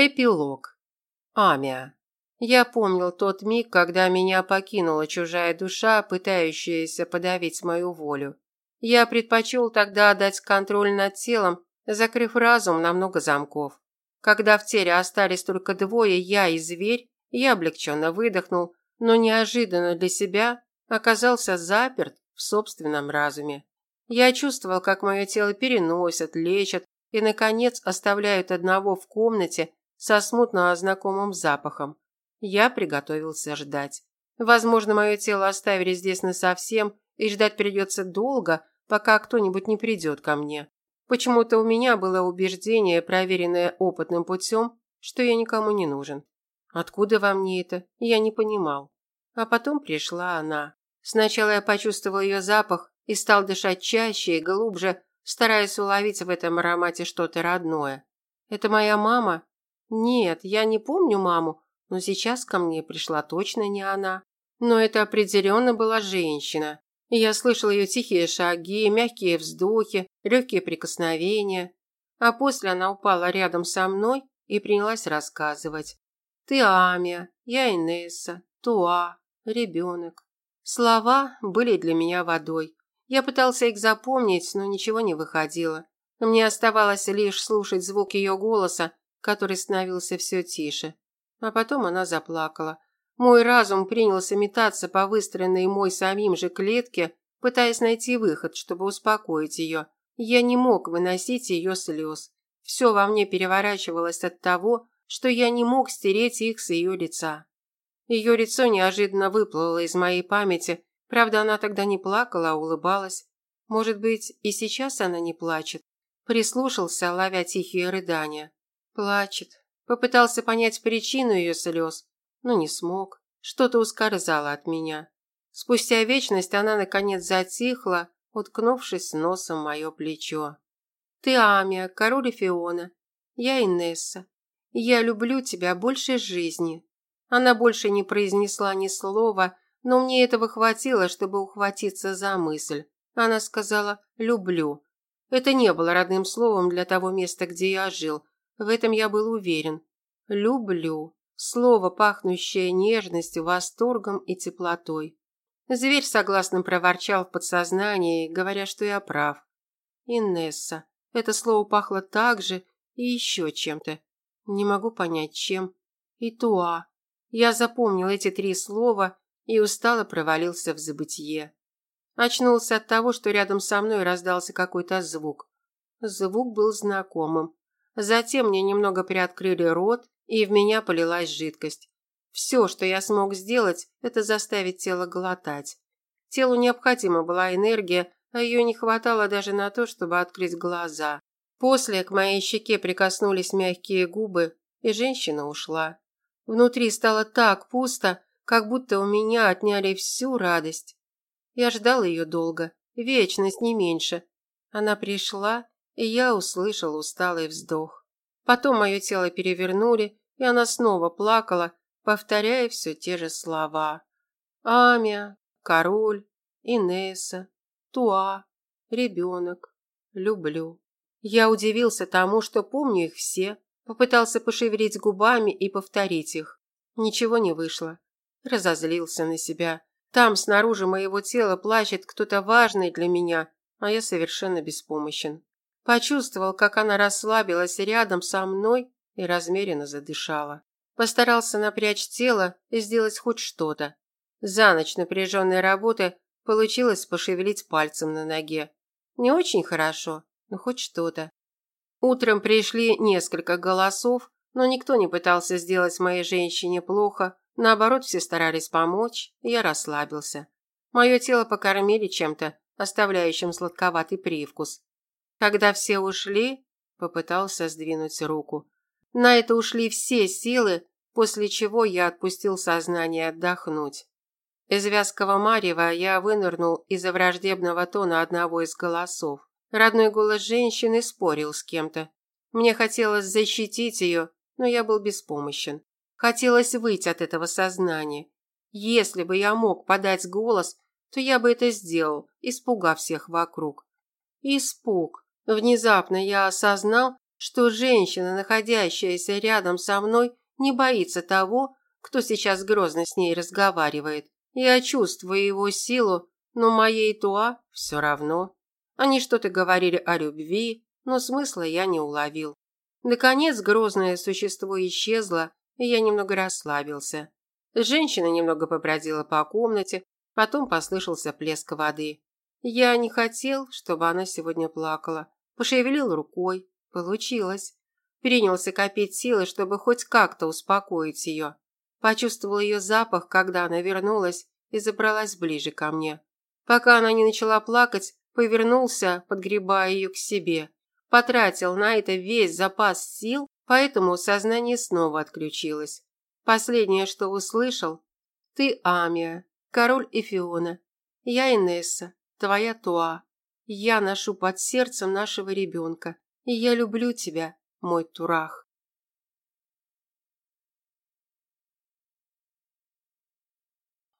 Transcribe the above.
Эпилог. Амия. Я помнил тот миг, когда меня покинула чужая душа, пытающаяся подавить мою волю. Я предпочел тогда отдать контроль над телом, закрыв разум на много замков. Когда в теле остались только двое, я и зверь, я облегченно выдохнул, но неожиданно для себя оказался заперт в собственном разуме. Я чувствовал, как мое тело переносят, лечат и, наконец, оставляют одного в комнате, со смутно знакомым запахом. Я приготовился ждать. Возможно, мое тело оставили здесь насовсем, и ждать придется долго, пока кто-нибудь не придет ко мне. Почему-то у меня было убеждение, проверенное опытным путем, что я никому не нужен. Откуда во мне это, я не понимал. А потом пришла она. Сначала я почувствовал ее запах и стал дышать чаще и глубже, стараясь уловить в этом аромате что-то родное. Это моя мама нет, я не помню маму, но сейчас ко мне пришла точно не она. Но это определенно была женщина. Я слышал ее тихие шаги, мягкие вздохи, легкие прикосновения. А после она упала рядом со мной и принялась рассказывать. «Ты Амия, я Инесса, Туа, ребенок». Слова были для меня водой. Я пытался их запомнить, но ничего не выходило. Мне оставалось лишь слушать звук ее голоса который становился все тише. А потом она заплакала. Мой разум принялся метаться по выстроенной мой самим же клетке, пытаясь найти выход, чтобы успокоить ее. Я не мог выносить ее слез. Все во мне переворачивалось от того, что я не мог стереть их с ее лица. Ее лицо неожиданно выплыло из моей памяти, правда, она тогда не плакала, а улыбалась. Может быть, и сейчас она не плачет. Прислушался, ловя тихие рыдания. Плачет. Попытался понять причину ее слез, но не смог. Что-то ускользало от меня. Спустя вечность она наконец затихла, уткнувшись носом в мое плечо. Ты Амия, король Фиона. Я Инесса. Я люблю тебя больше жизни. Она больше не произнесла ни слова, но мне этого хватило, чтобы ухватиться за мысль. Она сказала «люблю». Это не было родным словом для того места, где я жил, в этом я был уверен. Люблю. Слово, пахнущее нежностью, восторгом и теплотой. Зверь согласно проворчал в подсознании, говоря, что я прав. Инесса. Это слово пахло так же и еще чем-то. Не могу понять, чем. И Туа. Я запомнил эти три слова и устало провалился в забытье. Очнулся от того, что рядом со мной раздался какой-то звук. Звук был знакомым. Затем мне немного приоткрыли рот, и в меня полилась жидкость. Все, что я смог сделать, это заставить тело глотать. Телу необходима была энергия, а ее не хватало даже на то, чтобы открыть глаза. После к моей щеке прикоснулись мягкие губы, и женщина ушла. Внутри стало так пусто, как будто у меня отняли всю радость. Я ждал ее долго, вечность не меньше. Она пришла, и я услышал усталый вздох. Потом мое тело перевернули, и она снова плакала, повторяя все те же слова. Амия, король, Инесса, Туа, ребенок, люблю. Я удивился тому, что помню их все, попытался пошевелить губами и повторить их. Ничего не вышло. Разозлился на себя. Там, снаружи моего тела, плачет кто-то важный для меня, а я совершенно беспомощен. Почувствовал, как она расслабилась рядом со мной и размеренно задышала. Постарался напрячь тело и сделать хоть что-то. За ночь напряженной работы получилось пошевелить пальцем на ноге. Не очень хорошо, но хоть что-то. Утром пришли несколько голосов, но никто не пытался сделать моей женщине плохо. Наоборот, все старались помочь, и я расслабился. Мое тело покормили чем-то, оставляющим сладковатый привкус. Когда все ушли, попытался сдвинуть руку. На это ушли все силы, после чего я отпустил сознание отдохнуть. Из вязкого марева я вынырнул из-за враждебного тона одного из голосов. Родной голос женщины спорил с кем-то. Мне хотелось защитить ее, но я был беспомощен. Хотелось выйти от этого сознания. Если бы я мог подать голос, то я бы это сделал, испугав всех вокруг. Испуг. Внезапно я осознал, что женщина, находящаяся рядом со мной, не боится того, кто сейчас грозно с ней разговаривает. Я чувствую его силу, но моей Туа все равно. Они что-то говорили о любви, но смысла я не уловил. Наконец грозное существо исчезло, и я немного расслабился. Женщина немного побродила по комнате, потом послышался плеск воды. Я не хотел, чтобы она сегодня плакала. Пошевелил рукой. Получилось. Принялся копить силы, чтобы хоть как-то успокоить ее. Почувствовал ее запах, когда она вернулась и забралась ближе ко мне. Пока она не начала плакать, повернулся, подгребая ее к себе. Потратил на это весь запас сил, поэтому сознание снова отключилось. Последнее, что услышал – «Ты Амия, король Эфиона. Я Инесса, твоя Туа. Я ношу под сердцем нашего ребенка, и я люблю тебя, мой Турах».